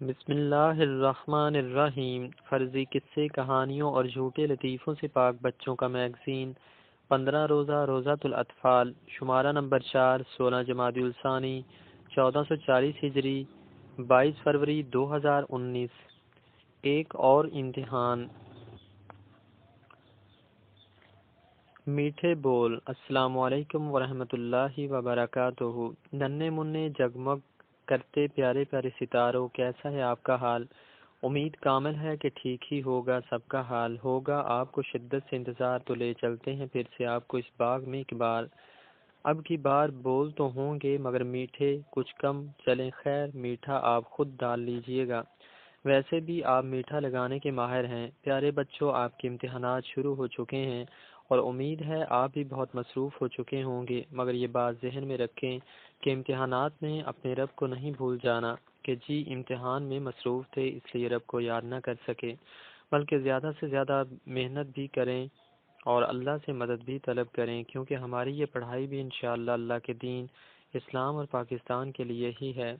بسم اللہ الرحمن الرحیم۔ فرضی قصے، کہانیوں اور جھوٹے لطیفوں سے پاک بچوں کا میگزین۔ پندرہ روزہ روزہ الاطفال، شمارہ نمبر چار، سولہ جماعت الثانی، چودہ سو چالیس ہجری، بائیس فروری دو ہزار انیس۔ ایک اور امتحان۔ میٹھے بول۔ السلام علیکم ورحمۃ اللہ وبرکاتہ۔ ننے منے جگمگ کرتے پیارے پیارے ستاروں، کیسا ہے آپ کا حال؟ امید کامل ہے کہ ٹھیک ہی ہوگا، سب کا حال ہوگا۔ آپ کو شدت سے انتظار تو لے چلتے ہیں، پھر سے آپ کو اس باغ میں ایک بار۔ اب کی بار بول تو ہوں گے، مگر میٹھے کچھ کم چلیں۔ خیر، میٹھا آپ خود ڈال لیجیے گا۔ ویسے بھی آپ میٹھا لگانے کے ماہر ہیں۔ پیارے بچوں، آپ کے امتحانات شروع ہو چکے ہیں اور امید ہے آپ بھی بہت مصروف ہو چکے ہوں گے، مگر یہ بات ذہن میں رکھیں۔ کہ امتحانات میں اپنے رب کو نہیں بھول جانا کہ جی امتحان میں مصروف تھے، اس لیے رب کو یاد نہ کر سکے۔ بلکہ زیادہ سے زیادہ محنت بھی کریں اور اللہ سے مدد بھی طلب کریں، کیونکہ ہماری یہ پڑھائی بھی انشاءاللہ اللہ کے دین، اسلام اور پاکستان کے لیے ہی ہے۔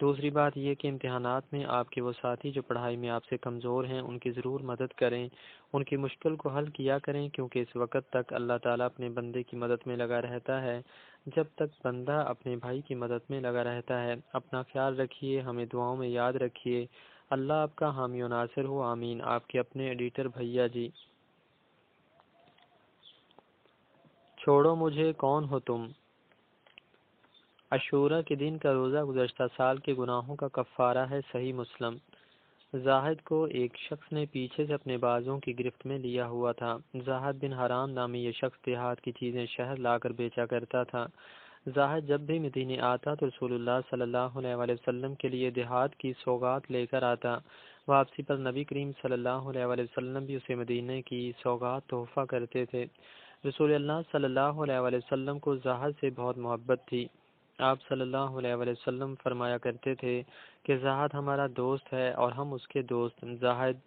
دوسری بات یہ کہ امتحانات میں آپ کے وہ ساتھی جو پڑھائی میں آپ سے کمزور ہیں، ان کی ضرور مدد کریں، ان کی مشکل کو حل کیا کریں، کیونکہ اس وقت تک اللہ تعالیٰ اپنے بندے کی مدد میں لگا رہتا ہے۔ جب تک بندہ اپنے بھائی کی مدد میں لگا رہتا ہے، اپنا خیال رکھیے، ہمیں دعاؤں میں یاد رکھیے۔ اللہ آپ کا حامی و ناصر ہو، آمین۔ آپ کے اپنے ایڈیٹر بھیا جی۔ چھوڑو مجھے، کون ہو تم؟ عشورہ کے دن کا روزہ گزشتہ سال کے گناہوں کا کفارہ ہے صحیح مسلم۔ زاہد کو ایک شخص نے پیچھے سے اپنے بازوں کی گرفت میں لیا ہوا تھا۔ زاہد بن حرام نامی یہ شخص دیہات کی چیزیں شہر لا کر بیچا کرتا تھا۔ زاہد جب بھی مدینے آتا تو رسول اللہ صلی اللہ علیہ وسلم کے لیے دیہات کی سوگات لے کر آتا۔ واپسی پر نبی کریم صلی اللہ علیہ وسلم بھی اسے مدینے کی سوگات تحفہ کرتے تھے۔ رسول اللہ صلی اللہ علیہ وسلم کو زاہد سے بہت محبت تھی۔ آپ صلی اللہ علیہ وسلم فرمایا کرتے تھے کہ زاہد ہمارا دوست ہے اور ہم اس کے دوست زاہد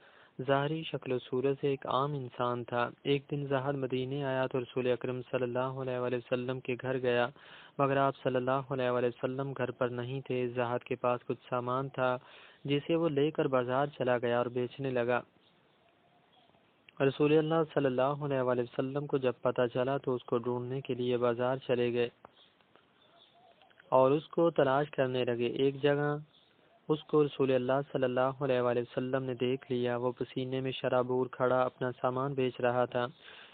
ظاہری شکل و صورت سے ایک عام انسان تھا۔ ایک دن زاہد مدینے آیا تو رسول اکرم صلی اللہ علیہ وسلم کے گھر گیا، مگر آپ صلی اللہ علیہ وسلم گھر پر نہیں تھے۔ زاہد کے پاس کچھ سامان تھا جسے وہ لے کر بازار چلا گیا اور بیچنے لگا۔ رسول اللہ صلی اللہ علیہ وسلم کو جب پتہ چلا تو اس کو ڈھونڈنے کے لیے بازار چلے گئے۔ اور اس کو تلاش کرنے لگے ایک جگہ۔ اس کو رسول اللہ صلی اللہ علیہ وآلہ وسلم نے دیکھ لیا۔ وہ پسینے میں شرابور کھڑا اپنا سامان بیچ رہا تھا۔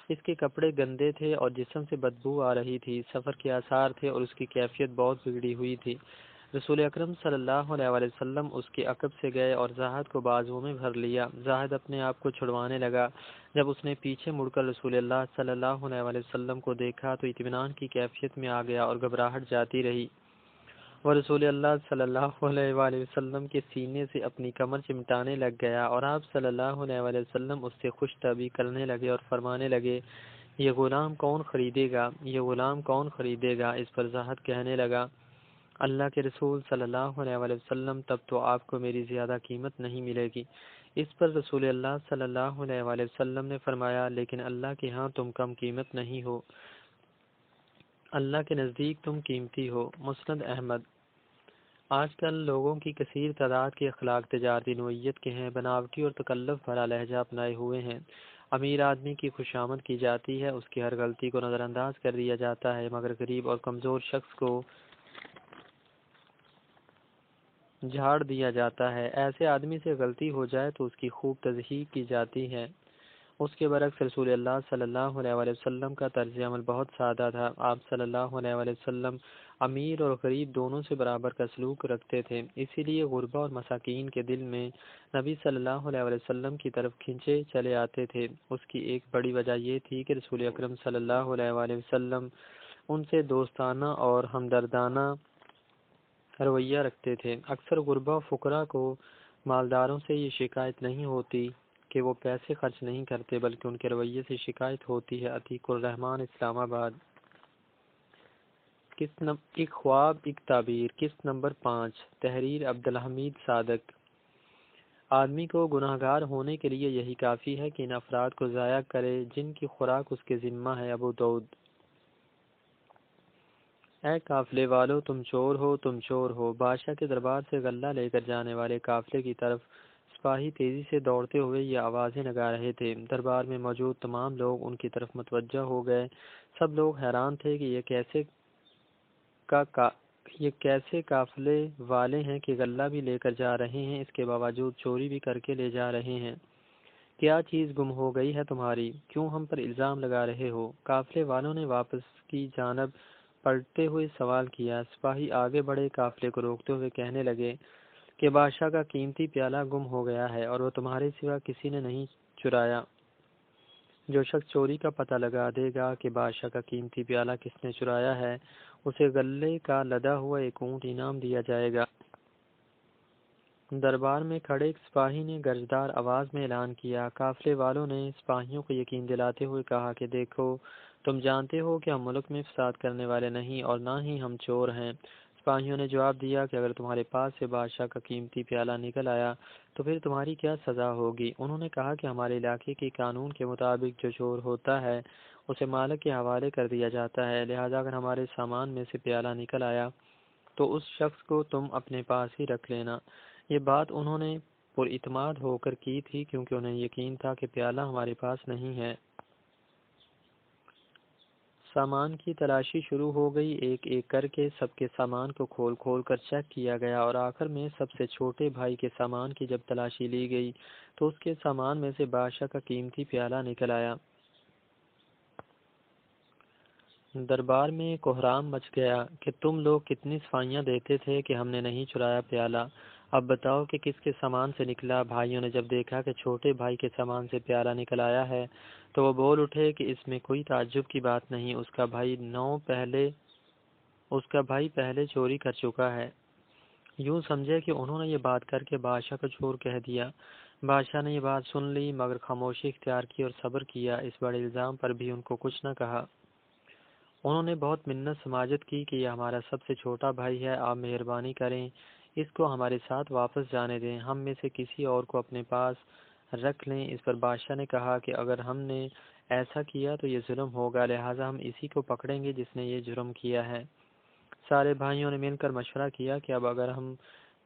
اس کے کپڑے گندے تھے اور جسم سے بدبو آ رہی تھی۔ سفر کے آثار تھے اور اس کی کیفیت بہت بگڑی ہوئی تھی۔ رسول اکرم صلی اللہ علیہ وآلہ وسلم اس کے عقب سے گئے اور زاہد کو بازو میں بھر لیا۔ زاہد اپنے آپ کو چھڑوانے لگا۔ جب اس نے پیچھے مڑ کر رسول اللہ صلی اللہ علیہ وآلہ وسلم کو دیکھا تو اطمینان کی کیفیت میں آ گیا اور گھبراہٹ جاتی رہی۔ وہ رسول اللہ صلی اللہ علیہ وآلہ وسلم کے سینے سے اپنی کمر چمٹانے لگ گیا اور آپ صلی اللہ علیہ وآلہ وسلم اس سے خوش طبی کرنے لگے اور فرمانے لگے، یہ غلام کون خریدے گا؟ یہ غلام کون خریدے گا؟ اس پر زہد کہنے لگا، اللہ کے رسول صلی اللہ علیہ وآلہ وسلم، تب تو آپ کو میری زیادہ قیمت نہیں ملے گی۔ اس پر رسول اللہ صلی اللہ علیہ وآلہ وسلم نے فرمایا، لیکن اللہ کے ہاں تم کم قیمت نہیں ہو۔ اللہ کے نزدیک تم قیمتی ہو، مسند احمد۔ آج کل لوگوں کی کثیر تعداد کے اخلاق، تجارتی نوعیت کے ہیں، بناوٹی اور تکلف بھرا لہجہ اپنائے ہوئے ہیں۔ امیر آدمی کی خوشامد کی جاتی ہے، اس کی ہر غلطی کو نظر انداز کر دیا جاتا ہے، مگر غریب اور کمزور شخص کو جھاڑ دیا جاتا ہے۔ ایسے آدمی سے غلطی ہو جائے تو اس کی خوب تصحیح کی جاتی ہے۔ اس کے برعکس رسول اللہ صلی اللہ علیہ وآلہ وسلم کا طرز عمل بہت سادہ تھا۔ آپ صلی اللہ علیہ وآلہ وسلم امیر اور غریب دونوں سے برابر کا سلوک رکھتے تھے۔ اسی لیے غربہ اور مساکین کے دل میں نبی صلی اللہ علیہ وآلہ وسلم کی طرف کھنچے چلے آتے تھے۔ اس کی ایک بڑی وجہ یہ تھی کہ رسول اکرم صلی اللہ علیہ وآلہ وسلم ان سے دوستانہ اور ہمدردانہ رویہ رکھتے تھے۔ اکثر غربہ فقرہ کو مالداروں سے یہ شکایت نہیں ہوتی کہ وہ پیسے خرچ نہیں کرتے بلکہ ان کے رویے سے شکایت ہوتی ہے۔ عتیق الرحمان اسلام آباد۔ کس ایک خواب، ایک تعبیر۔ کس نمبر پانچ؟ تحریر عبدالحمید صادق۔ آدمی کو گناہ گار ہونے کے لیے یہی کافی ہے کہ ان افراد کو ضائع کرے جن کی خوراک اس کے ذمہ ہے، ابو دود اے قافلے والو، تم چور ہو، تم چور ہو۔ بادشاہ کے دربار سے غلہ لے کر جانے والے قافلے کی طرف سپاہی تیزی سے دوڑتے ہوئے یہ آوازیں لگا رہے تھے۔ دربار میں موجود تمام لوگ ان کی طرف متوجہ ہو گئے۔ سب لوگ حیران تھے کہ یہ کیسے کا کا یہ کیسے قافلے والے ہیں کہ غلہ بھی لے کر جا رہے ہیں، اس کے باوجود چوری بھی کر کے لے جا رہے ہیں۔ کیا چیز گم ہو گئی ہے تمہاری؟ کیوں ہم پر الزام لگا رہے ہو؟ قافلے والوں نے واپس کی جانب پلٹتے ہوئے سوال کیا۔ سپاہی آگے بڑھے قافلے کو روکتے ہوئے کہنے لگے کہ بادشاہ کا قیمتی پیالہ گم ہو گیا ہے اور وہ تمہارے سوا کسی نے نہیں چرایا۔ جو شخص چوری کا پتہ لگا دے گا کہ بادشاہ کا قیمتی پیالہ کس نے چرایا ہے، اسے غلے کا لدا ہوا ایک اونٹ انعام دیا جائے گا۔ دربار میں کھڑے ایک سپاہی نے گرجدار آواز میں اعلان کیا۔ قافلے والوں نے سپاہیوں کو یقین دلاتے ہوئے کہا کہ دیکھو، تم جانتے ہو کہ ہم ملک میں فساد کرنے والے نہیں اور نہ ہی ہم چور ہیں۔ سپاہیوں نے جواب دیا کہ اگر تمہارے پاس سے بادشاہ کا قیمتی پیالہ نکل آیا تو پھر تمہاری کیا سزا ہوگی؟ انہوں نے کہا کہ ہمارے علاقے کے قانون کے مطابق جو چور ہوتا ہے، اسے مالک کے حوالے کر دیا جاتا ہے۔ لہذا اگر ہمارے سامان میں سے پیالہ نکل آیا تو اس شخص کو تم اپنے پاس ہی رکھ لینا۔ یہ بات انہوں نے پر اعتماد ہو کر کی تھی کیونکہ انہیں یقین تھا کہ پیالہ ہمارے پاس نہیں ہے۔ سامان کی تلاشی شروع ہو گئی، ایک ایک کر کے سب کے سامان کو کھول کھول کر چیک کیا گیا اور آخر میں سب سے چھوٹے بھائی کے سامان کی جب تلاشی لی گئی تو اس کے سامان میں سے بادشاہ کا قیمتی پیالہ نکل آیا۔ دربار میں کوحرام مچ گیا کہ تم لوگ کتنی صفائیاں دیتے تھے کہ ہم نے نہیں چرایا پیالہ۔ اب بتاؤ کہ کس کے سامان سے نکلا؟ بھائیوں نے جب دیکھا کہ چھوٹے بھائی کے سامان سے پیالہ نکل آیا ہے، تو وہ بول اٹھے کہ اس میں کوئی تعجب کی بات نہیں، اس کا بھائی نو پہلے، اس کا بھائی پہلے چوری کر چکا ہے۔ یوں سمجھے کہ انہوں نے یہ بات کر کے بادشاہ کو چور کہہ دیا۔ بادشاہ نے یہ بات سن لی، مگر خاموشی اختیار کی اور صبر کیا، اس بڑے الزام پر بھی ان کو کچھ نہ کہا۔ انہوں نے بہت منت سماجت کی کہ یہ ہمارا سب سے چھوٹا بھائی ہے، آپ مہربانی کریں۔ اس کو ہمارے ساتھ واپس جانے دیں۔ ہم میں سے کسی اور کو اپنے پاس رکھ لیں۔ اس پر بادشاہ نے کہا کہ اگر ہم نے ایسا کیا تو یہ ظلم ہوگا، لہٰذا ہم اسی کو پکڑیں گے جس نے یہ جرم کیا ہے۔ سارے بھائیوں نے مل کر مشورہ کیا کہ اب اگر ہم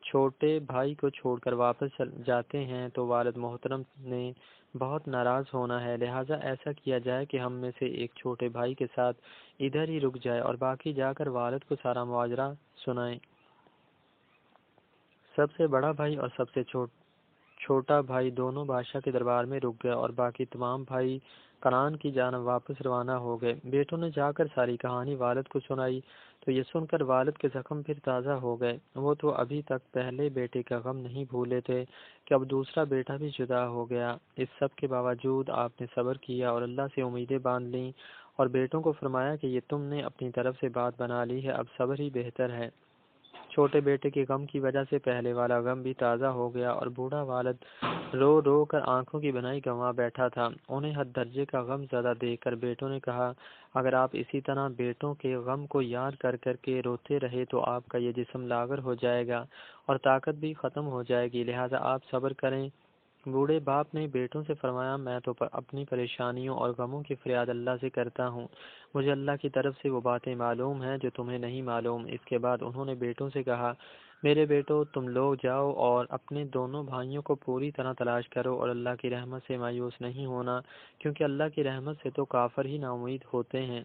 چھوٹے بھائی کو چھوڑ کر واپس جاتے ہیں تو والد محترم نے بہت ناراض ہونا ہے۔ لہٰذا ایسا کیا جائے کہ ہم میں سے ایک چھوٹے بھائی کے ساتھ ادھر ہی رک جائے اور باقی جا کر والد کو سارا مواجرہ سنائیں۔ سب سے بڑا بھائی اور سب سے چھوٹا بھائی دونوں بادشاہ کے دربار میں رک گئے اور باقی تمام بھائی کران کی جانب واپس روانہ ہو گئے۔ بیٹوں نے جا کر ساری کہانی والد کو سنائی، تو یہ سن کر والد کے زخم پھر تازہ ہو گئے۔ وہ تو ابھی تک پہلے بیٹے کا غم نہیں بھولے تھے کہ اب دوسرا بیٹا بھی جدا ہو گیا۔ اس سب کے باوجود آپ نے صبر کیا اور اللہ سے امیدیں باندھ لیں اور بیٹوں کو فرمایا کہ یہ تم نے اپنی طرف سے بات بنا لی ہے، اب صبر ہی بہتر ہے۔ چھوٹے بیٹے کے غم کی وجہ سے پہلے والا غم بھی تازہ ہو گیا اور بوڑھا والد رو رو کر آنکھوں کی بنائی گنوا بیٹھا تھا۔ انہیں حد درجے کا غم زیادہ دیکھ کر بیٹوں نے کہا، اگر آپ اسی طرح بیٹوں کے غم کو یاد کر کر کے روتے رہے تو آپ کا یہ جسم لاغر ہو جائے گا اور طاقت بھی ختم ہو جائے گی، لہٰذا آپ صبر کریں۔ بوڑھے باپ نے بیٹوں سے فرمایا، میں تو اپنی پریشانیوں اور غموں کی فریاد اللہ سے کرتا ہوں۔ مجھے اللہ کی طرف سے وہ باتیں معلوم ہیں جو تمہیں نہیں معلوم۔ اس کے بعد انہوں نے بیٹوں سے کہا، میرے بیٹو، تم لوگ جاؤ اور اپنے دونوں بھائیوں کو پوری طرح تلاش کرو اور اللہ کی رحمت سے مایوس نہیں ہونا، کیونکہ اللہ کی رحمت سے تو کافر ہی نامید ہوتے ہیں۔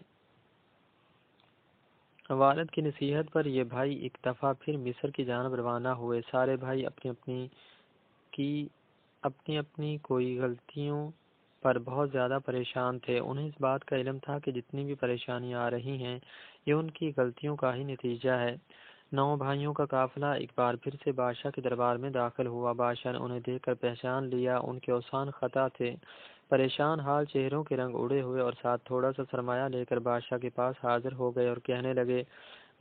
والد کی نصیحت پر یہ بھائی ایک دفعہ پھر مصر کی جانب روانہ ہوئے۔ سارے بھائی اپنی اپنی کی اپنی اپنی کوئی غلطیوں پر بہت زیادہ پریشان تھے۔ انہیں اس بات کا علم تھا کہ جتنی بھی پریشانیاں آ رہی ہیں، یہ ان کی غلطیوں کا ہی نتیجہ ہے۔ نو بھائیوں کا قافلہ ایک بار پھر سے بادشاہ کے دربار میں داخل ہوا۔ بادشاہ نے انہیں دیکھ کر پہچان لیا۔ ان کے اوسان خطا تھے۔ پریشان حال چہروں کے رنگ اڑے ہوئے اور ساتھ تھوڑا سا سرمایہ لے کر بادشاہ کے پاس حاضر ہو گئے اور کہنے لگے،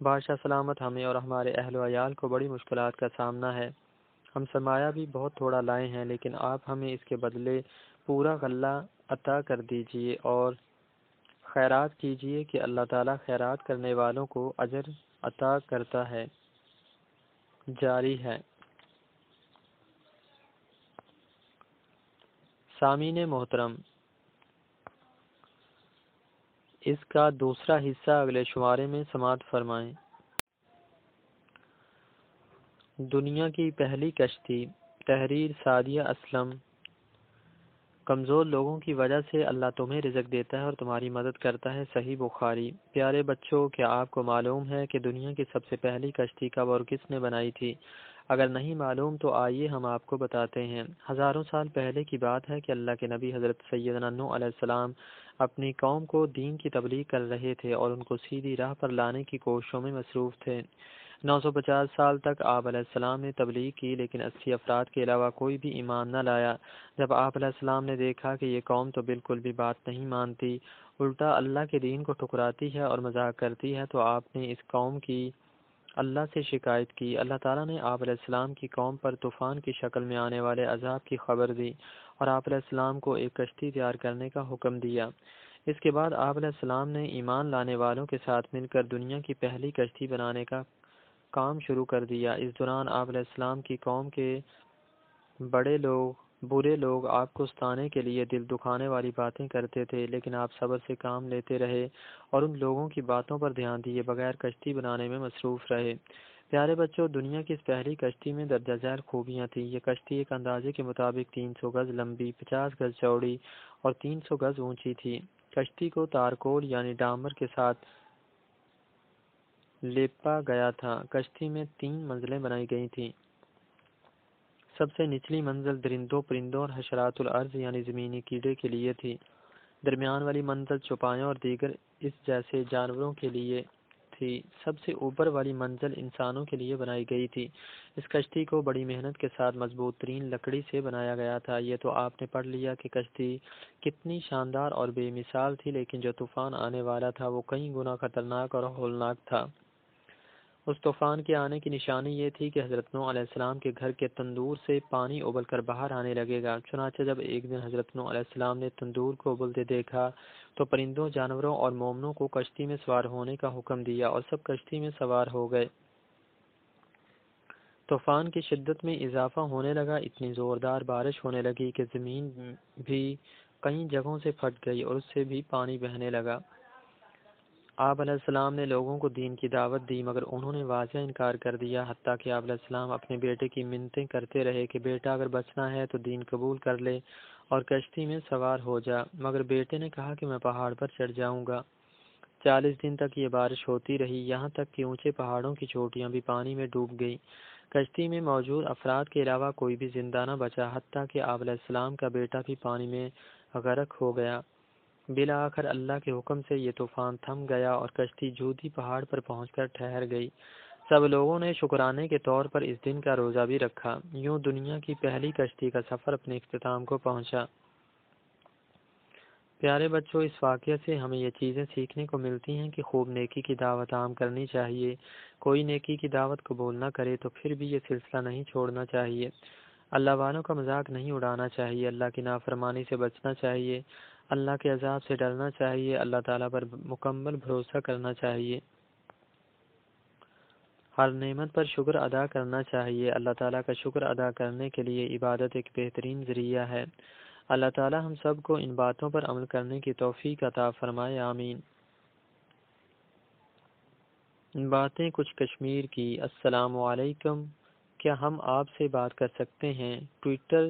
بادشاہ سلامت ہمیں اور ہمارے اہل و عیال کو بڑی مشکلات کا سامنا ہے۔ ہم سرمایہ بھی بہت تھوڑا لائے ہیں، لیکن آپ ہمیں اس کے بدلے پورا غلہ عطا کر دیجیے اور خیرات کیجیے کہ اللہ تعالیٰ خیرات کرنے والوں کو اجر عطا کرتا ہے، جاری ہے۔ سامین محترم، اس کا دوسرا حصہ اگلے شمارے میں سماعت فرمائیں۔ دنیا کی پہلی کشتی تحریر سعدیہ اسلم۔ کمزور لوگوں کی وجہ سے اللہ تمہیں رزق دیتا ہے اور تمہاری مدد کرتا ہے، صحیح بخاری۔ پیارے بچوں، کیا آپ کو معلوم ہے کہ دنیا کی سب سے پہلی کشتی کب اور کس نے بنائی تھی؟ اگر نہیں معلوم تو آئیے ہم آپ کو بتاتے ہیں۔ ہزاروں سال پہلے کی بات ہے کہ اللہ کے نبی حضرت سیدنا نو علیہ السلام اپنی قوم کو دین کی تبلیغ کر رہے تھے اور ان کو سیدھی راہ پر لانے کی کوششوں میں مصروف تھے۔ نو سو پچاس سال تک آپ علیہ السلام نے تبلیغ کی، لیکن اسی افراد کے علاوہ کوئی بھی ایمان نہ لایا۔ جب آپ علیہ السلام نے دیکھا کہ یہ قوم تو بالکل بھی بات نہیں مانتی، الٹا اللہ کے دین کو ٹھکراتی ہے اور مذاق کرتی ہے، تو آپ نے اس قوم کی اللہ سے شکایت کی۔ اللہ تعالیٰ نے آپ علیہ السلام کی قوم پر طوفان کی شکل میں آنے والے عذاب کی خبر دی اور آپ علیہ السلام کو ایک کشتی تیار کرنے کا حکم دیا۔ اس کے بعد آپ علیہ السلام نے ایمان لانے والوں کے ساتھ مل کر دنیا کی پہلی کشتی بنانے کا کام شروع کر دیا۔ اس دوران آپ علیہ السلام کی قوم کے بڑے لوگ، برے لوگ آپ کو ستانے کے لیے دل دکھانے والی باتیں کرتے تھے، لیکن آپ صبر سے کام لیتے رہے اور ان لوگوں کی باتوں پر دھیان دیے بغیر کشتی بنانے میں مصروف رہے۔ پیارے بچوں، دنیا کی اس پہلی کشتی میں درجہ ذیل خوبیاں تھیں۔ یہ کشتی ایک اندازے کے مطابق تین سو گز لمبی، پچاس گز چوڑی اور تین سو گز اونچی تھی۔ کشتی کو تارکول یعنی ڈامر کے ساتھ لیپا گیا تھا۔ کشتی میں تین منزلیں بنائی گئی تھیں۔ سب سے نچلی منزل درندوں، پرندوں اور حشرات الارض یعنی زمینی کیڑے کے لیے تھی۔ درمیان والی منزل چوپایوں اور دیگر اس جیسے جانوروں کے لیے تھی۔ سب سے اوپر والی منزل انسانوں کے لیے بنائی گئی تھی۔ اس کشتی کو بڑی محنت کے ساتھ مضبوط ترین لکڑی سے بنایا گیا تھا۔ یہ تو آپ نے پڑھ لیا کہ کشتی کتنی شاندار اور بے مثال تھی، لیکن جو طوفان آنے والا تھا وہ کئی گنا خطرناک اور ہولناک تھا۔ اس طوفان کے آنے کی نشانی یہ تھی کہ حضرت نو علیہ السلام کے گھر کے تندور سے پانی ابل کر باہر آنے لگے گا۔ چنانچہ جب ایک دن حضرت نو علیہ السلام نے تندور کو ابلتے دیکھا تو پرندوں، جانوروں اور مومنوں کو کشتی میں سوار ہونے کا حکم دیا اور سب کشتی میں سوار ہو گئے۔ طوفان کی شدت میں اضافہ ہونے لگا۔ اتنی زوردار بارش ہونے لگی کہ زمین بھی کئی جگہوں سے پھٹ گئی اور اس سے بھی پانی بہنے لگا۔ آپ علیہ السلام نے لوگوں کو دین کی دعوت دی، مگر انہوں نے واضح انکار کر دیا، حتیٰ کہ آپ علیہ السلام اپنے بیٹے کی منتیں کرتے رہے کہ بیٹا اگر بچنا ہے تو دین قبول کر لے اور کشتی میں سوار ہو جا۔ مگر بیٹے نے کہا کہ میں پہاڑ پر چڑھ جاؤں گا۔ چالیس دن تک یہ بارش ہوتی رہی، یہاں تک کہ اونچے پہاڑوں کی چوٹیاں بھی پانی میں ڈوب گئی کشتی میں موجود افراد کے علاوہ کوئی بھی زندہ نہ بچا، حتیٰ کہ آپ علیہ السلام کا بیٹا بھی پانی میں غرق ہو گیا۔ بلا آخر اللہ کے حکم سے یہ طوفان تھم گیا اور کشتی جودی پہاڑ پر پہنچ کر ٹھہر گئی۔ سب لوگوں نے شکرانے کے طور پر اس دن کا روزہ بھی رکھا۔ یوں دنیا کی پہلی کشتی کا سفر اپنے اختتام کو پہنچا۔ پیارے بچوں، اس واقعہ سے ہمیں یہ چیزیں سیکھنے کو ملتی ہیں کہ خوب نیکی کی دعوت عام کرنی چاہیے۔ کوئی نیکی کی دعوت قبول نہ کرے تو پھر بھی یہ سلسلہ نہیں چھوڑنا چاہیے۔ اللہ والوں کا مذاق نہیں اڑانا چاہیے۔ اللہ کی نافرمانی سے بچنا چاہیے۔ اللہ کے عذاب سے ڈرنا چاہیے، اللہ تعالیٰ پر مکمل بھروسہ کرنا چاہیے۔ ہر نعمت پر شکر ادا کرنا چاہیے۔ اللہ تعالیٰ کا شکر ادا کرنے کے لیے عبادت ایک بہترین ذریعہ ہے۔ اللہ تعالیٰ ہم سب کو ان باتوں پر عمل کرنے کی توفیق عطا فرمائے، آمین۔ باتیں کچھ کشمیر کی، السلام علیکم۔ کیا ہم آپ سے بات کر سکتے ہیں؟ ٹویٹر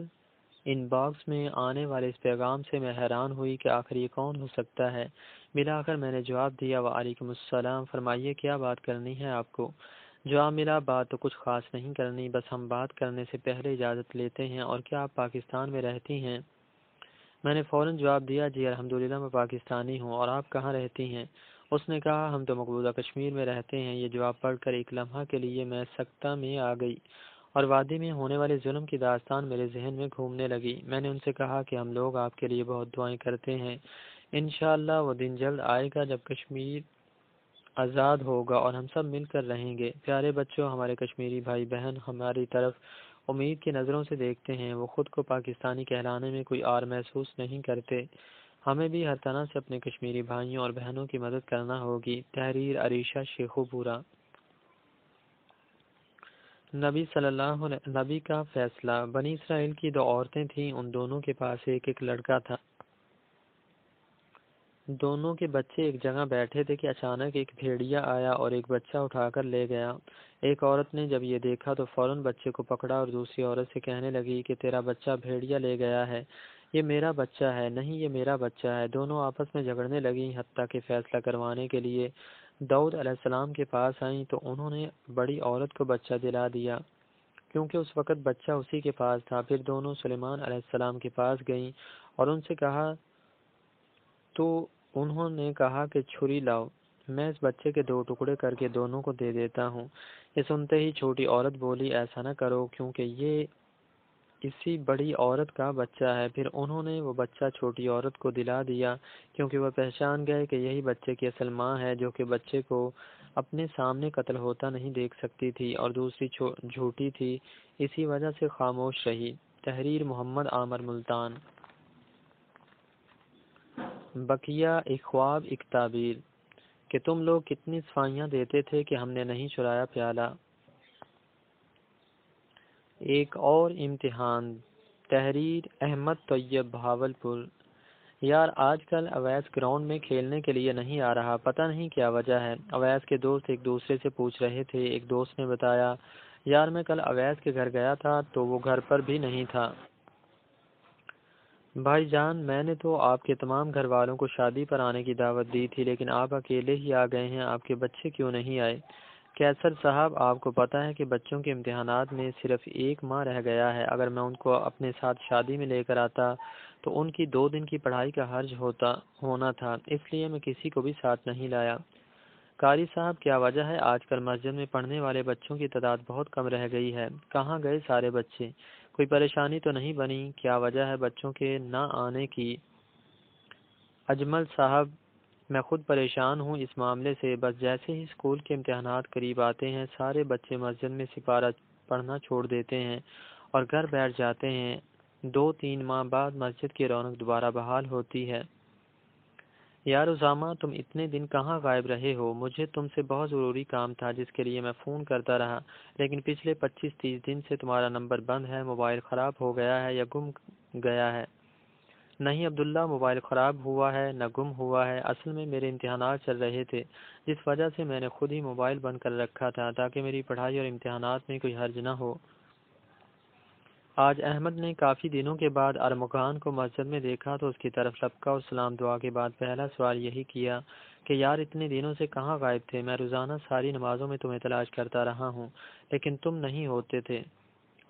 ان باکس میں آنے والے اس پیغام سے میں حیران ہوئی کہ آخر یہ کون ہو سکتا ہے۔ ملا کر میں نے جواب دیا، وعلیکم السلام، فرمائیے کیا بات کرنی ہے آپ کو؟ جواب ملا، بات تو کچھ خاص نہیں کرنی، بس ہم بات کرنے سے پہلے اجازت لیتے ہیں، اور کیا آپ پاکستان میں رہتی ہیں؟ میں نے فوراً جواب دیا جی الحمدللہ، میں پاکستانی ہوں، اور آپ کہاں رہتی ہیں؟ اس نے کہا، ہم تو مقبوضہ کشمیر میں رہتے ہیں۔ یہ جواب پڑھ کر ایک لمحہ کے لیے میں سکتہ میں آ گئی۔ اور وادی میں ہونے والے ظلم کی داستان میرے ذہن میں گھومنے لگی۔ میں نے ان سے کہا کہ ہم لوگ آپ کے لیے بہت دعائیں کرتے ہیں۔ انشاءاللہ وہ دن جلد آئے گا جب کشمیر آزاد ہوگا اور ہم سب مل کر رہیں گے۔ پیارے بچوں، ہمارے کشمیری بھائی بہن، ہماری طرف امید کی نظروں سے دیکھتے ہیں۔ وہ خود کو پاکستانی کہلانے میں کوئی اور محسوس نہیں کرتے۔ ہمیں بھی ہر طرح سے اپنے کشمیری بھائیوں اور بہنوں کی مدد کرنا ہوگی۔ تحریر عریشہ شیخو پورا نبی صلی اللہ علیہ نبی کا فیصلہ، بنی اسرائیل کی دو عورتیں تھیں، ان دونوں کے پاس ایک ایک لڑکا تھا۔ دونوں کے بچے ایک جگہ بیٹھے تھے کہ اچانک ایک بھیڑیا آیا اور ایک بچہ اٹھا کر لے گیا۔ ایک عورت نے جب یہ دیکھا تو فوراً بچے کو پکڑا اور دوسری عورت سے کہنے لگی کہ تیرا بچہ بھیڑیا لے گیا ہے۔ یہ میرا بچہ ہے، نہیں یہ میرا بچہ ہے۔ دونوں آپس میں جھگڑنے لگی حتیٰ کہ فیصلہ کروانے کے لیے دعود علیہ السلام کے پاس آئیں تو انہوں نے بڑی عورت کو بچہ دلا دیا۔ کیونکہ اس وقت بچہ اسی کے پاس تھا، پھر دونوں سلیمان علیہ السلام کے پاس گئیں اور ان سے کہا، تو انہوں نے کہا کہ چھری لاؤ، میں اس بچے کے دو ٹکڑے کر کے دونوں کو دے دیتا ہوں۔ یہ سنتے ہی چھوٹی عورت بولی، ایسا نہ کرو، کیونکہ یہ کسی بڑی عورت کا بچہ ہے۔ پھر انہوں نے وہ بچہ چھوٹی عورت کو دلا دیا، کیونکہ وہ پہچان گئے کہ یہی بچے کی اصل ماں ہے، جو کہ بچے کو اپنے سامنے قتل ہوتا نہیں دیکھ سکتی تھی اور دوسری جھوٹی تھی۔ اسی وجہ سے خاموش رہی۔ تحریر محمد عامر ملتان۔ بقیہ ایک خواب ایک تعبیر۔ کہ تم لوگ کتنی صفائیاں دیتے تھے کہ ہم نے نہیں چرایا پیالہ۔ ایک اور امتحان، تحریر احمد طیب بھاول پور یار، آج کل اویس گراؤنڈ میں کھیلنے کے لیے نہیں آ رہا، پتہ نہیں کیا وجہ ہے۔ اویس کے دوست ایک دوسرے سے پوچھ رہے تھے، ایک دوست نے بتایا، یار، میں کل اویس کے گھر گیا تھا تو وہ گھر پر بھی نہیں تھا۔ بھائی جان، میں نے تو آپ کے تمام گھر والوں کو شادی پر آنے کی دعوت دی تھی، لیکن آپ اکیلے ہی آ گئے ہیں، آپ کے بچے کیوں نہیں آئے؟ کیسر صاحب، آپ کو پتہ ہے کہ بچوں کے امتحانات میں صرف ایک ماہ رہ گیا ہے۔ اگر میں ان کو اپنے ساتھ شادی میں لے کر آتا تو ان کی دو دن کی پڑھائی کا حرج ہوتا، ہونا تھا۔ اس لیے میں کسی کو بھی ساتھ نہیں لایا۔ قاری صاحب، کیا وجہ ہے؟ آج کل مسجد میں پڑھنے والے بچوں کی تعداد بہت کم رہ گئی ہے۔ کہاں گئے سارے بچے؟ کوئی پریشانی تو نہیں بنی؟ کیا وجہ ہے بچوں کے نہ آنے کی؟ اجمل صاحب میں خود پریشان ہوں۔ اس معاملے سے بس جیسے ہی اسکول کے امتحانات قریب آتے ہیں، سارے بچے مسجد میں سپارہ پڑھنا چھوڑ دیتے ہیں اور گھر بیٹھ جاتے ہیں۔ دو تین ماہ بعد مسجد کی رونق دوبارہ بحال ہوتی ہے۔ یار اسامہ، تم اتنے دن کہاں غائب رہے ہو؟ مجھے تم سے بہت ضروری کام تھا جس کے لیے میں فون کرتا رہا، لیکن پچھلے پچیس تیس دن سے تمہارا نمبر بند ہے، موبائل خراب ہو گیا ہے یا گم گیا ہے۔ نہیں عبداللہ موبائل خراب ہوا ہے، نہ گم ہوا ہے۔ اصل میں میرے امتحانات چل رہے تھے، جس وجہ سے میں نے خود ہی موبائل بند کر رکھا تھا تاکہ میری پڑھائی اور امتحانات میں کوئی حرج نہ ہو۔ آج احمد نے کافی دنوں کے بعد ارمغان کو مسجد میں دیکھا تو اس کی طرف لپکا اور سلام دعا کے بعد پہلا سوال یہی کیا کہ یار اتنے دنوں سے کہاں غائب تھے؟ میں روزانہ ساری نمازوں میں تمہیں تلاش کرتا رہا ہوں، لیکن تم نہیں ہوتے تھے۔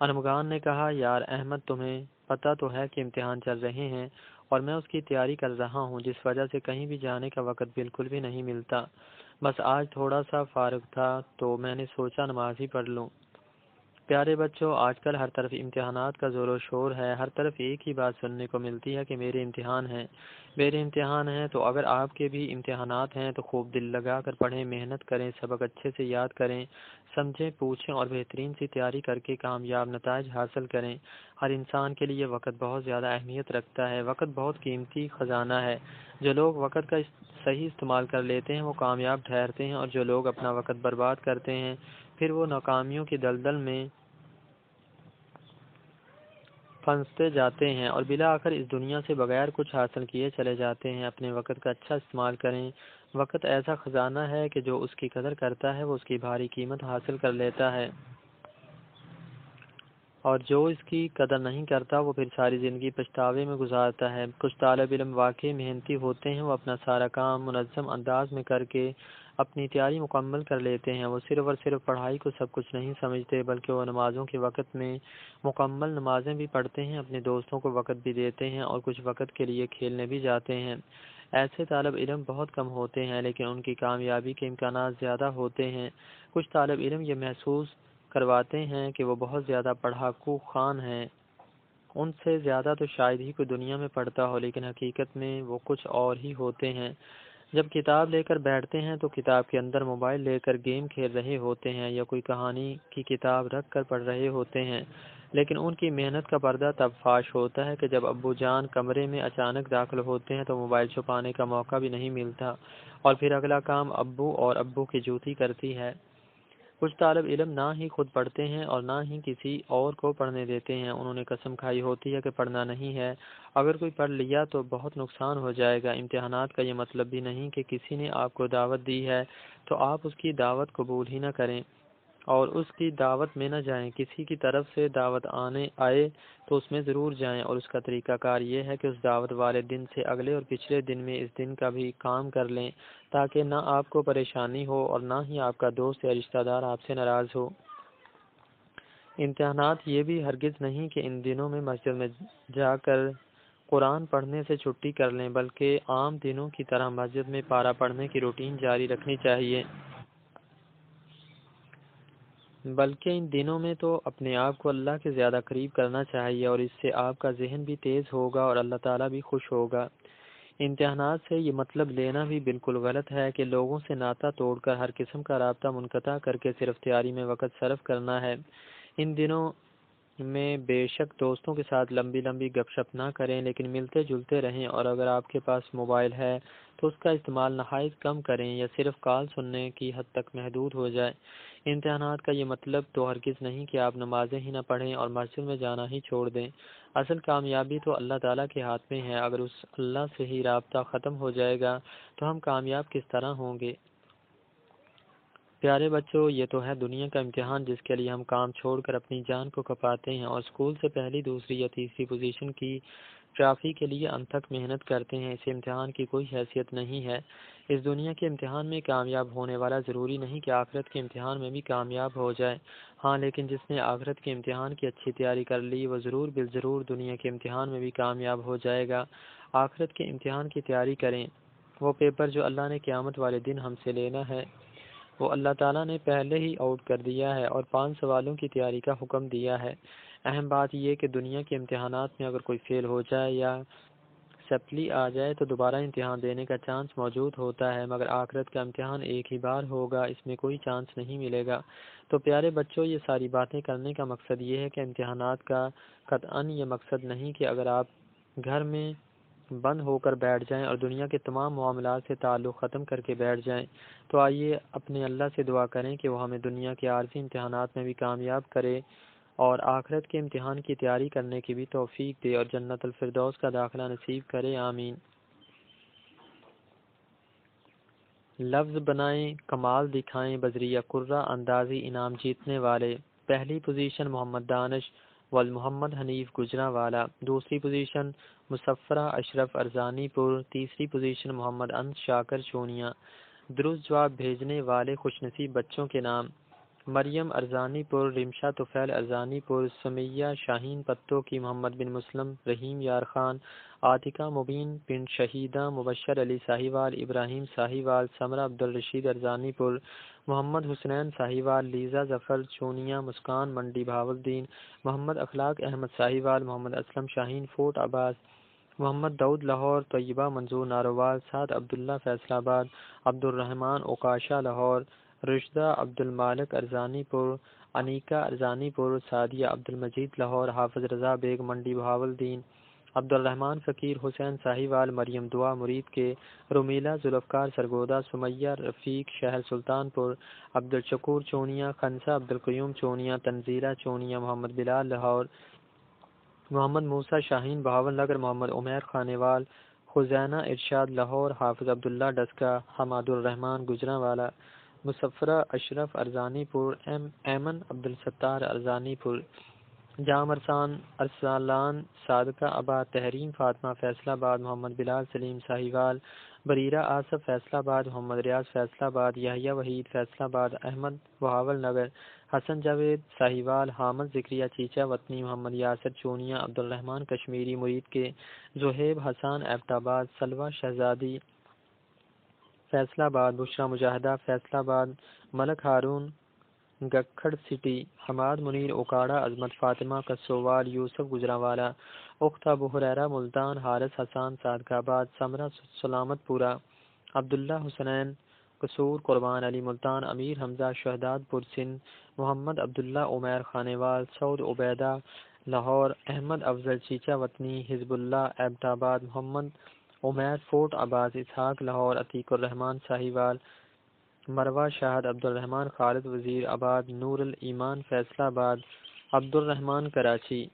انمگان نے کہا، یار احمد، تمہیں پتہ تو ہے کہ امتحان چل رہے ہیں اور میں اس کی تیاری کر رہا ہوں، جس وجہ سے کہیں بھی جانے کا وقت بالکل بھی نہیں ملتا۔ بس آج تھوڑا سا فارغ تھا تو میں نے سوچا نماز ہی پڑھ لوں۔ پیارے بچوں، آج کل ہر طرف امتحانات کا زور و شور ہے، ہر طرف ایک ہی بات سننے کو ملتی ہے کہ میرے امتحان ہیں۔ میرے امتحان ہیں تو اگر آپ کے بھی امتحانات ہیں تو خوب دل لگا کر پڑھیں، محنت کریں، سبق اچھے سے یاد کریں، سمجھیں، پوچھیں اور بہترین سی تیاری کر کے کامیاب نتائج حاصل کریں۔ ہر انسان کے لیے وقت بہت زیادہ اہمیت رکھتا ہے، وقت بہت قیمتی خزانہ ہے۔ جو لوگ وقت کا صحیح استعمال کر لیتے ہیں وہ کامیاب ٹھہرتے ہیں اور جو لوگ اپنا وقت برباد کرتے ہیں، پھر وہ ناکامیوں کی دلدل میں پھنستے جاتے ہیں اور بلا آخر اس دنیا سے بغیر کچھ حاصل کیے چلے جاتے ہیں۔ اپنے وقت کا اچھا استعمال کریں۔ وقت ایسا خزانہ ہے کہ جو اس کی قدر کرتا ہے، وہ اس کی بھاری قیمت حاصل کر لیتا ہے۔ اور جو اس کی قدر نہیں کرتا، وہ پھر ساری زندگی پچھتاوے میں گزارتا ہے۔ کچھ طالب علم واقعی محنتی ہوتے ہیں، وہ اپنا سارا کام منظم انداز میں کر کے اپنی تیاری مکمل کر لیتے ہیں۔ وہ صرف اور صرف پڑھائی کو سب کچھ نہیں سمجھتے، بلکہ وہ نمازوں کے وقت میں مکمل نمازیں بھی پڑھتے ہیں، اپنے دوستوں کو وقت بھی دیتے ہیں اور کچھ وقت کے لیے کھیلنے بھی جاتے ہیں۔ ایسے طالب علم بہت کم ہوتے ہیں، لیکن ان کی کامیابی کے امکانات زیادہ ہوتے ہیں۔ کچھ طالب علم یہ محسوس کرواتے ہیں کہ وہ بہت زیادہ پڑھاکو خان ہیں۔ ان سے زیادہ تو شاید ہی کوئی دنیا میں پڑھتا ہو، لیکن حقیقت میں وہ کچھ اور ہی ہوتے ہیں۔ جب کتاب لے کر بیٹھتے ہیں تو کتاب کے اندر موبائل لے کر گیم کھیل رہے ہوتے ہیں یا کوئی کہانی کی کتاب رکھ کر پڑھ رہے ہوتے ہیں، لیکن ان کی محنت کا پردہ تب فاش ہوتا ہے کہ جب ابو جان کمرے میں اچانک داخل ہوتے ہیں تو موبائل چھپانے کا موقع بھی نہیں ملتا، اور پھر اگلا کام ابو اور ابو کی جوتی کرتی ہے۔ کچھ طالب علم نہ ہی خود پڑھتے ہیں اور نہ ہی کسی اور کو پڑھنے دیتے ہیں۔ انہوں نے قسم کھائی ہوتی ہے کہ پڑھنا نہیں ہے۔ اگر کوئی پڑھ لیا تو بہت نقصان ہو جائے گا۔ امتحانات کا یہ مطلب بھی نہیں کہ کسی نے آپ کو دعوت دی ہے تو آپ اس کی دعوت قبول ہی نہ کریں۔ اور اس کی دعوت میں نہ جائیں۔ کسی کی طرف سے دعوت آنے آئے تو اس میں ضرور جائیں۔ اور اس کا طریقہ کار یہ ہے کہ اس دعوت والے دن سے اگلے اور پچھلے دن میں اس دن کا بھی کام کر لیں تاکہ نہ آپ کو پریشانی ہو اور نہ ہی آپ کا دوست یا رشتہ دار آپ سے ناراض ہو۔ امتحانات یہ بھی ہرگز نہیں کہ ان دنوں میں مسجد میں جا کر قرآن پڑھنے سے چھٹی کر لیں، بلکہ عام دنوں کی طرح مسجد میں پارا پڑھنے کی روٹین جاری رکھنی چاہیے۔ بلکہ ان دنوں میں تو اپنے آپ کو اللہ کے زیادہ قریب کرنا چاہیے اور اس سے آپ کا ذہن بھی تیز ہوگا اور اللہ تعالیٰ بھی خوش ہوگا۔ امتحانات سے یہ مطلب لینا بھی بالکل غلط ہے کہ لوگوں سے ناطا توڑ کر ہر قسم کا رابطہ منقطع کر کے صرف تیاری میں وقت صرف کرنا ہے۔ ان دنوں میں بے شک دوستوں کے ساتھ لمبی لمبی گپ شپ نہ کریں، لیکن ملتے جلتے رہیں اور اگر آپ کے پاس موبائل ہے تو اس کا استعمال نہایت کم کریں یا صرف کال سننے کی حد تک محدود ہو جائے۔ امتحانات کا یہ مطلب تو ہرگز نہیں کہ آپ نمازیں ہی نہ پڑھیں اور مسجد میں جانا ہی چھوڑ دیں۔ اصل کامیابی تو اللہ تعالیٰ کے ہاتھ میں ہے۔ اگر اس اللہ سے ہی رابطہ ختم ہو جائے گا تو ہم کامیاب کس طرح ہوں گے؟ پیارے بچوں، یہ تو ہے دنیا کا امتحان جس کے لیے ہم کام چھوڑ کر اپنی جان کو کپاتے ہیں اور اسکول سے پہلی، دوسری یا تیسری پوزیشن کی ٹرافی کے لیے انتھک محنت کرتے ہیں، اس امتحان کی کوئی حیثیت نہیں ہے۔ اس دنیا کے امتحان میں کامیاب ہونے والا ضروری نہیں کہ آخرت کے امتحان میں بھی کامیاب ہو جائے۔ ہاں لیکن جس نے آخرت کے امتحان کی اچھی تیاری کر لی، وہ ضرور بالضرور دنیا کے امتحان میں بھی کامیاب ہو جائے گا۔ آخرت کے امتحان کی تیاری کریں۔ وہ پیپر جو اللہ نے قیامت والے دن ہم سے لینا ہے، وہ اللہ تعالیٰ نے پہلے ہی آؤٹ کر دیا ہے اور پانچ سوالوں کی تیاری کا حکم دیا ہے۔ اہم بات یہ کہ دنیا کے امتحانات میں اگر کوئی فیل ہو جائے یا سپلی آ جائے تو دوبارہ امتحان دینے کا چانس موجود ہوتا ہے، مگر آخرت کا امتحان ایک ہی بار ہوگا، اس میں کوئی چانس نہیں ملے گا۔ تو پیارے بچوں، یہ ساری باتیں کرنے کا مقصد یہ ہے کہ امتحانات کا قطعا یہ مقصد نہیں کہ اگر آپ گھر میں بند ہو کر بیٹھ جائیں اور دنیا کے تمام معاملات سے تعلق ختم کر کے بیٹھ جائیں۔ تو آئیے اپنے اللہ سے دعا کریں کہ وہ ہمیں دنیا کے عارضی امتحانات میں بھی کامیاب کرے۔ اور آخرت کے امتحان کی تیاری کرنے کی بھی توفیق دے اور جنت الفردوس کا داخلہ نصیب کرے، آمین۔ لفظ بنائیں، کمال دکھائیں، بذریعہ قرہ اندازی انعام جیتنے والے۔ پہلی پوزیشن محمد دانش والمحمد حنیف گجرا والا دوسری پوزیشن مصفرہ اشرف ارزانی پور۔ تیسری پوزیشن محمد انس شاکر چونیا درست جواب بھیجنے والے خوش نصیب بچوں کے نام۔ مریم ارزانی پور رمشا توفیل ارزانی پور، سمیہ شاہین پتو کی محمد بن مسلم، رحیم یار خان عاطقہ مبین بن شہیدہ، مبشر علی ساہی وال ابراہیم ساہی وال ثمرہ عبدالرشید ارزانی پور، محمد حسنین ساہی وال لیزا ظفر، چونیا مسکان، منڈی بھاولدین محمد Akhlaq Ahmed Sahiwal Muhammad Aslam Shaheen fort Abbas, Muhammad Daud Lahore, Tayyaba Manzoor Narowal, Saad Abdullah Faisalabad Abdul الرحمن اوکاشہ لاہور رشدہ عبد المالک ارزانی پور، انیکا ارزانی پور، سعدیہ عبد المجید لاہور، حافظ رضا بیگ، منڈی بہاولدین عبد الرحمن فقیر حسین ساہی وال مریم دعا مرید کے، رومیلا ذوالفقار سرگودا سمیہ رفیق شہر سلطان پور عبد الشکور چونیا، خنسا عبد القیوم چونیا، تنزیلہ چونیا، محمد بلال لاہور، محمد موسیٰ شاہین بہاول نگر، محمد عمیر خانوال، خزینہ ارشاد لاہور، حافظ عبداللہ ڈسکا حماد الرحمن گجرا والا مصفرہ اشرف ارزانی پور، ایم، ایمن عبدالستار ارزانی پور جام ارسان ارسالان صادقہ آباد تحریم، فاطمہ فیصلہ آباد، محمد بلال سلیم ساہیوال، بریرہ آصف فیصلہ آباد، محمد ریاض فیصلہ آباد، یحییٰ وحید فیصلہ آباد، احمد بہاول نگر، حسن جاوید ساہیوال، حامد ذکریہ چیچا وطنی، محمد یاسر چونیا عبد الرحمن کشمیری مرید کے، زہیب حسان ایبٹ آباد، سلوہ شہزادی فیصلہ آباد، بشرا مجاہدہ، فیصلہ آباد، ملک ہارون، گکھڑ سٹی، حماد منیر اکاڑا عظمت فاطمہ کسوال یوسف گجرا والا اختہ بحریرہ، ملتان، حارث حسان صادق آباد ثمرہ سلامت پورہ، عبداللہ حسنین، قصور، قربان علی ملتان، امیر حمزہ، شہداد پور سندھ، محمد Abdullah Umair Khanewal, Saud Ubaida, Lahore, Ahmad Afzal Chichawatni, Hizbullah, Abbottabad, Muhammad Umair fort Abbas Ishaq, Lahore, Atiq الرحمان ساہیوال، مروہ شاہد عبد الرحمن خالد، وزیر آباد، نور الایمان، فیصلہ آباد عبد الرحمن کراچی۔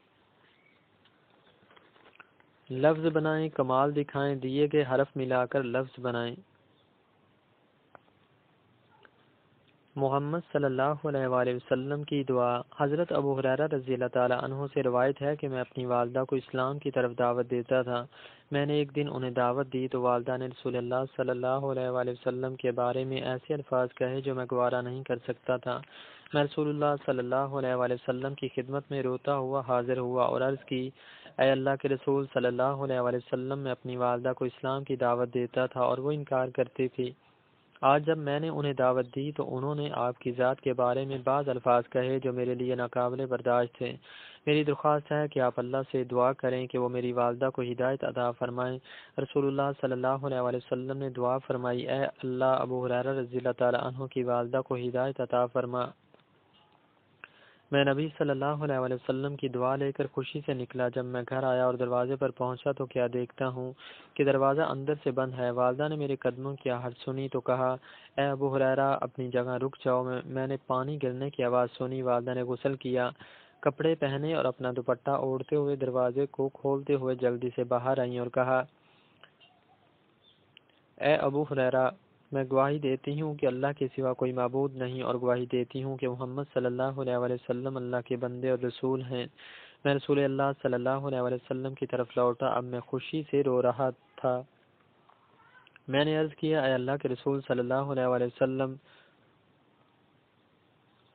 لفظ بنائیں، کمال دکھائیں، دیے گئے حرف ملا کر لفظ بنائیں۔ محمد صلی اللہ علیہ وآلہ وسلم کی دعا۔ حضرت ابو حریرہ رضی اللہ تعالیٰ عنہ سے روایت ہے کہ میں اپنی والدہ کو اسلام کی طرف دعوت دیتا تھا۔ میں نے ایک دن انہیں دعوت دی تو والدہ نے رسول اللہ صلی اللہ علیہ وآلہ وسلم کے بارے میں ایسے الفاظ کہے جو میں گوارا نہیں کر سکتا تھا۔ میں رسول اللہ صلی اللہ علیہ وآلہ وسلم کی خدمت میں روتا ہوا حاضر ہوا اور عرض کی، اے اللہ کے رسول صلی اللہ علیہ وآلہ وسلم، میں اپنی والدہ کو اسلام کی دعوت دیتا تھا اور وہ انکار کرتی تھی۔ آج جب میں نے انہیں دعوت دی تو انہوں نے آپ کی ذات کے بارے میں بعض الفاظ کہے جو میرے لیے ناقابل برداشت تھے۔ میری درخواست ہے کہ آپ اللہ سے دعا کریں کہ وہ میری والدہ کو ہدایت ادا فرمائیں۔ رسول اللہ صلی اللہ علیہ وآلہ وسلم نے دعا فرمائی، اے اللہ، ابو حرار رضی اللہ تعالیٰ عنہ کی والدہ کو ہدایت عطا فرما۔ میں نبی صلی اللہ علیہ وآلہ وسلم کی دعا لے کر خوشی سے نکلا۔ جب میں گھر آیا اور دروازے پر پہنچا تو کیا دیکھتا ہوں کہ دروازہ اندر سے بند ہے۔ والدہ نے میرے قدموں کی آہٹ سنی تو کہا، اے ابو حریرہ، اپنی جگہ رک جاؤ۔ میں نے پانی گرنے کی آواز سنی، والدہ نے غسل کیا۔ کپڑے پہنے اور اپنا دوپٹہ اوڑھتے ہوئے دروازے کو کھولتے ہوئے جلدی سے باہر آئیں اور کہا، اے ابو حریرہ میں گواہی دیتی ہوں کہ اللہ کے سوا کوئی معبود نہیں اور گواہی دیتی ہوں کہ محمد صلی اللہ علیہ وآلہ وسلم اللہ کے بندے اور رسول ہیں۔ میں رسول اللہ صلی اللہ علیہ وآلہ وسلم کی طرف لوٹا، اب میں خوشی سے رو رہا تھا۔ میں نے عرض کیا، اے اللہ کے رسول صلی اللہ علیہ وآلہ وسلم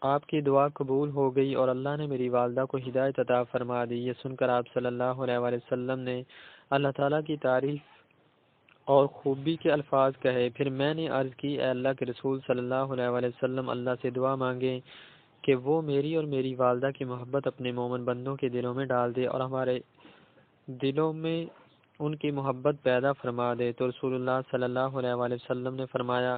آپ کی دعا قبول ہو گئی اور اللہ نے میری والدہ کو ہدایت عطا فرما دی۔ یہ سن کر آپ صلی اللہ علیہ وآلہ وسلم نے اللہ تعالیٰ کی تعریف اور خوبی کے الفاظ کہے۔ پھر میں نے عرض کی، اے اللہ کے رسول صلی اللہ علیہ وآلہ وسلم، اللہ سے دعا مانگے کہ وہ میری اور میری والدہ کی محبت اپنے مومن بندوں کے دلوں میں ڈال دے اور ہمارے دلوں میں ان کی محبت پیدا فرما دے۔ تو رسول اللہ صلی اللہ علیہ وآلہ وسلم نے فرمایا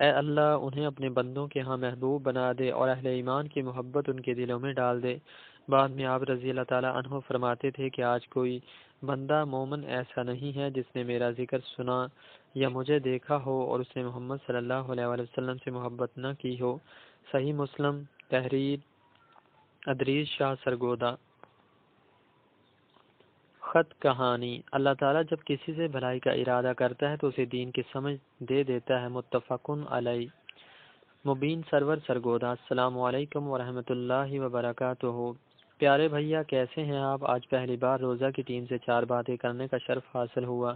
اے اللہ، انہیں اپنے بندوں کے ہاں محبوب بنا دے اور اہل ایمان کی محبت ان کے دلوں میں ڈال دے۔ بعد میں آپ رضی اللہ تعالیٰ عنہ فرماتے تھے کہ آج کوئی بندہ مومن ایسا نہیں ہے جس نے میرا ذکر سنا یا مجھے دیکھا ہو اور اس نے محمد صلی اللہ علیہ وسلم سے محبت نہ کی ہو۔ صحیح مسلم، تحریر، ادریس شاہ سرگودا۔ خط کہانی۔ اللہ تعالیٰ جب کسی سے بھلائی کا ارادہ کرتا ہے تو اسے دین کی سمجھ دے دیتا ہے۔ متفقن علیہ۔ مبین سرور سرگودا۔ السلام علیکم ورحمۃ اللہ وبرکاتہ۔ پیارے بھیا، کیسے ہیں آپ؟ آج پہلی بار روزہ کی ٹیم سے چار باتیں کرنے کا شرف حاصل ہوا۔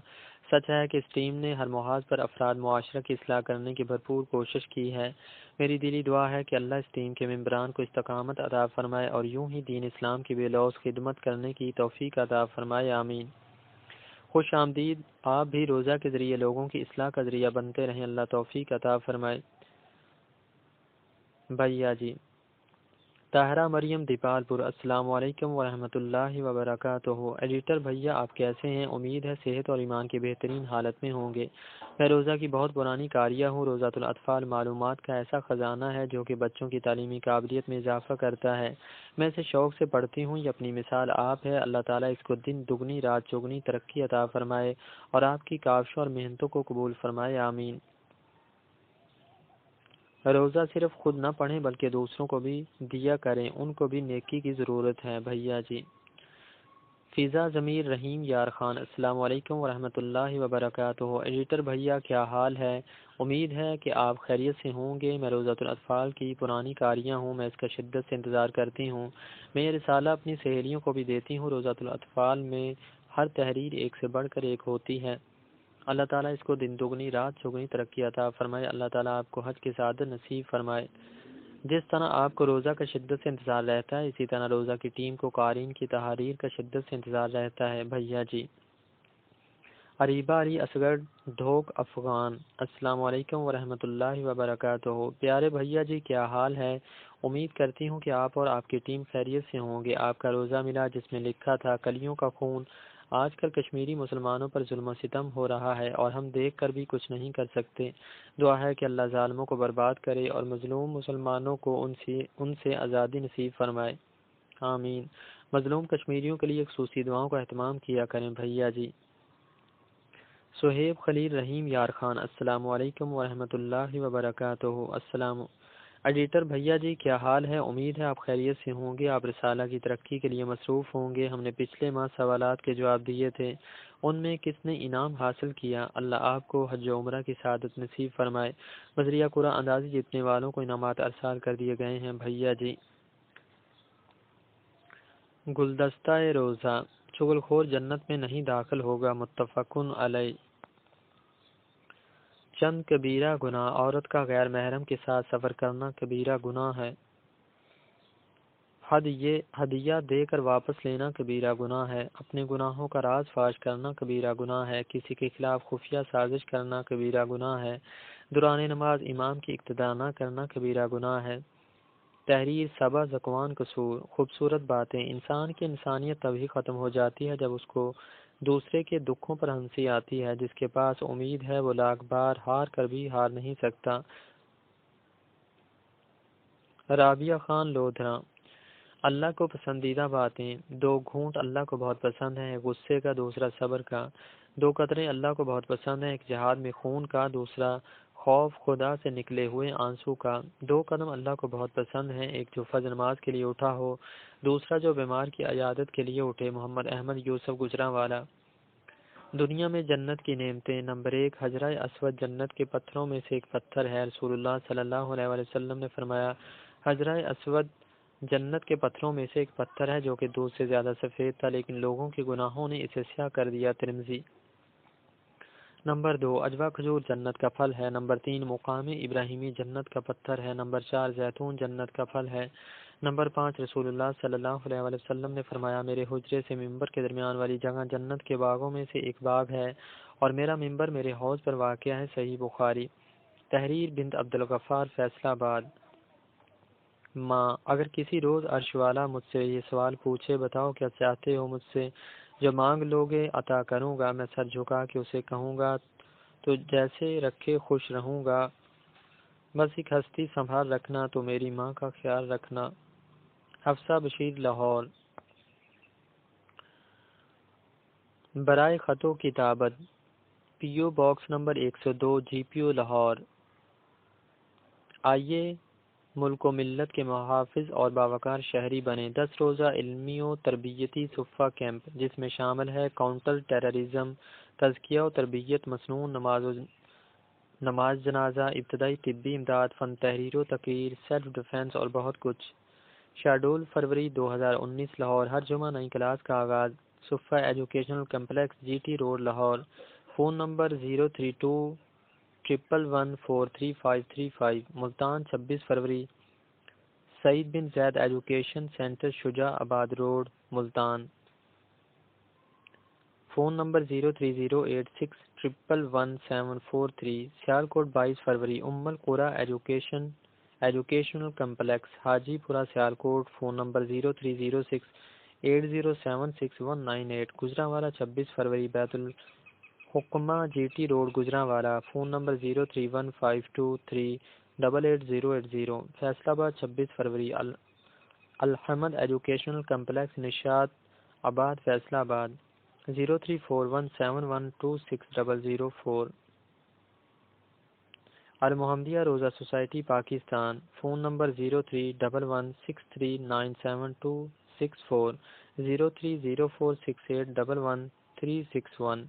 سچ ہے کہ اس ٹیم نے ہر محاذ پر افراد معاشرہ کی اصلاح کرنے کی بھرپور کوشش کی ہے۔ میری دلی دعا ہے کہ اللہ اس ٹیم کے ممبران کو استقامت عطا فرمائے اور یوں ہی دین اسلام کی بے لوز خدمت کرنے کی توفیق عطا فرمائے۔ آمین۔ خوش آمدید۔ آپ بھی روزہ کے ذریعے لوگوں کی اصلاح کا ذریعہ بنتے رہیں۔ اللہ توفیق عطا فرمائے۔ بھیا جی۔ طاہرہ مریم دیپال پور، السلام علیکم ورحمۃ اللہ وبرکاتہ۔ ایڈیٹر بھیا، آپ کیسے ہیں؟ امید ہے صحت اور ایمان کی بہترین حالت میں ہوں گے۔ میں روزہ کی بہت پرانی کاریہ ہوں روزہ الاطفال معلومات کا ایسا خزانہ ہے جو کہ بچوں کی تعلیمی قابلیت میں اضافہ کرتا ہے۔ میں اسے شوق سے پڑھتی ہوں، یہ اپنی مثال آپ ہے۔ اللہ تعالیٰ اس کو دن دگنی، رات چگنی ترقی عطا فرمائے اور آپ کی کاوشوں اور محنتوں کو قبول فرمائے، آمین۔ روزہ صرف خود نہ پڑھیں بلکہ دوسروں کو بھی دیا کریں، ان کو بھی نیکی کی ضرورت ہے۔ بھیا جی فضا ضمیر رحیم یار خان، السلام علیکم ورحمۃ اللہ وبرکاتہ۔ ایڈیٹر بھیا، کیا حال ہے؟ امید ہے کہ آپ خیریت سے ہوں گے۔ میں روزہ الاطفال کی پرانی کاریاں ہوں، میں اس کا شدت سے انتظار کرتی ہوں۔ میں یہ رسالہ اپنی سہیلیوں کو بھی دیتی ہوں۔ روزہ الاطفال میں ہر تحریر ایک سے بڑھ کر ایک ہوتی ہے۔ اللہ تعالیٰ اس کو دن دگنی رات چگنی ترقی عطا فرمائے۔ اللہ تعالیٰ آپ کو حج کی سعادت نصیب فرمائے۔ جس طرح آپ کو روزہ کا شدت سے انتظار رہتا ہے، اسی طرح روزہ کی ٹیم کو قارین کی تحریر کا شدت سے انتظار رہتا ہے۔ بھیا جی عریبہ علی اصغر ڈھوک، افغان۔ السلام علیکم ورحمۃ اللہ وبرکاتہ۔ پیارے بھیا جی کیا حال ہے؟ امید کرتی ہوں کہ آپ اور آپ کی ٹیم خیریت سے ہوں گے۔ آپ کا روزہ ملا جس میں لکھا تھا، کلیوں کا خون۔ آج کل کشمیری مسلمانوں پر ظلم و ستم ہو رہا ہے اور ہم دیکھ کر بھی کچھ نہیں کر سکتے۔ دعا ہے کہ اللہ ظالموں کو برباد کرے اور مظلوم مسلمانوں کو ان سے ان سے آزادی نصیب فرمائے۔ آمین۔ مظلوم کشمیریوں کے لیے خصوصی دعاؤں کا اہتمام کیا کریں بھیا جی۔ سہیب خلیل رحیم یار خان، السلام علیکم ورحمۃ اللہ وبرکاتہ۔ السلام ایڈیٹر بھیا جی کیا حال ہے امید ہے آپ خیریت سے ہوں گے آپ رسالہ کی ترقی کے لیے مصروف ہوں گے ہم نے پچھلے ماہ سوالات کے جواب دیے تھے ان میں کس نے انعام حاصل کیا اللہ آپ کو حج و عمرہ کی سعادت نصیب فرمائے وزریہ قرآن اندازی جتنے والوں کو انعامات ارسال کر دیے گئے ہیں بھیا جی گلدستہ روزہ چغل خور جنت میں نہیں داخل ہوگا متفقن علیہ چند کبیرہ گناہ عورت کا غیر محرم کے ساتھ سفر کرنا کبیرہ گناہ ہے۔ ہدیہ دے کر واپس لینا کبیرہ گناہ ہے۔ اپنے گناہوں کا راز فاش کرنا کبیرہ گناہ ہے۔ کسی کے خلاف خفیہ سازش کرنا کبیرہ گناہ ہے۔ دوران نماز امام کی اقتدا نہ کرنا کبیرہ گناہ ہے۔ تحریر صبا زکوان قصور، خوبصورت باتیں۔ انسان کی انسانیت تبھی ختم ہو جاتی ہے جب اس کو دوسرے کے دکھوں پر ہنسی آتی ہے، جس کے پاس امید ہے وہ لاکھ بار ہار کر بھی ہار نہیں سکتا۔ رابعہ خان لودھرا۔ اللہ کو پسندیدہ باتیں۔ دو گھونٹ اللہ کو بہت پسند ہیں، ایک غصے کا، دوسرا صبر کا۔ دو قطرے اللہ کو بہت پسند ہیں، ایک جہاد میں خون کا، دوسرا خوف خدا سے نکلے ہوئے آنسو کا۔ دو قدم اللہ کو بہت پسند ہیں، ایک جو فض نماز کے لیے اٹھا ہو، دوسرا جو بیمار کی عیادت کے لیے اٹھے، محمد احمد یوسف گجرا والا۔ دنیا میں جنت کی نعمتیں، نمبر ایک، حجرہ اسود جنت کے پتھروں میں سے ایک پتھر ہے۔ رسول اللہ صلی اللہ علیہ وسلم نے فرمایا، حجرہ اسود جنت کے پتھروں میں سے ایک پتھر ہے جو کہ دودھ سے زیادہ سفید تھا، لیکن لوگوں کے گناہوں نے اسے سیاہ کر دیا۔ ترمزی نمبر دو، اجوا کھجور جنت کا پھل ہے۔ نمبر تین مقامی ابراہیمی جنت کا پتھر ہے۔ نمبر چار، زیتون جنت کا پھل ہے۔ نمبر پانچ، رسول اللہ صلی اللہ علیہ وسلم نے فرمایا، میرے حجرے سے ممبر کے درمیان والی جگہ جنت کے باغوں میں سے ایک باغ ہے اور میرا ممبر میرے حوض پر واقع ہے، صحیح بخاری۔ تحریر بنت عبدالغفار فیصلہ آباد۔ ماں، اگر کسی روز عرش والا مجھ سے یہ سوال پوچھے، بتاؤ کیا چاہتے ہو مجھ سے؟ جو مانگ لو گے، عطا کروں گا، میں سر جھکا کے اسے کہوں گا، تو جیسے رکھے خوش رہوں گا۔ بس ایک ہستی سنبھال رکھنا، تو میری ماں کا خیال رکھنا۔ حفصہ بشیر لاہور۔ برائے خطوں کی تعبت پی او باکس نمبر ایک سو دو جی پی او لاہور۔ آئیے ملک و ملت کے محافظ اور باوقار شہری بنے۔ دس روزہ علمی و تربیتی صفہ کیمپ، جس میں شامل ہے کاؤنٹر ٹیررزم، تزکیہ و تربیت مصنون نماز و نماز جنازہ، ابتدائی طبی امداد، فن تحریر و تقریر، سیلف ڈیفینس اور بہت کچھ۔ شیڈول، فروری دو ہزار انیس، لاہور۔ ہر جمعہ نئی کلاس کا آغاز۔ Suffah educational complex G T road, Lahore. Phone number zero three two triple one four three five three five Multan چھبیس فروری Saeed bin Zaid education centre Shujabad road Multan phone number zero three zero eight six triple one seven four three Sialkot بائیس فروری Umm-ul-Qura education educational complex Hajipura Sialkot phone number zero three zero six eight zero seven six one nine eight Gujranwala چھبیس فروری بیت ال حکمہ جی T road Gujranwala phone number zero three one five two three double eight zero eight zero, Faisalabad, چھبیس فروری الحمد educational complex, Nishatabad, Faisalabad, zero three four one seven one two six double zero four. Al-Muhammadiyah روزہ society, Pakistan, phone number zero three double one six three nine seven two six four, zero three zero four six eight double one three six one.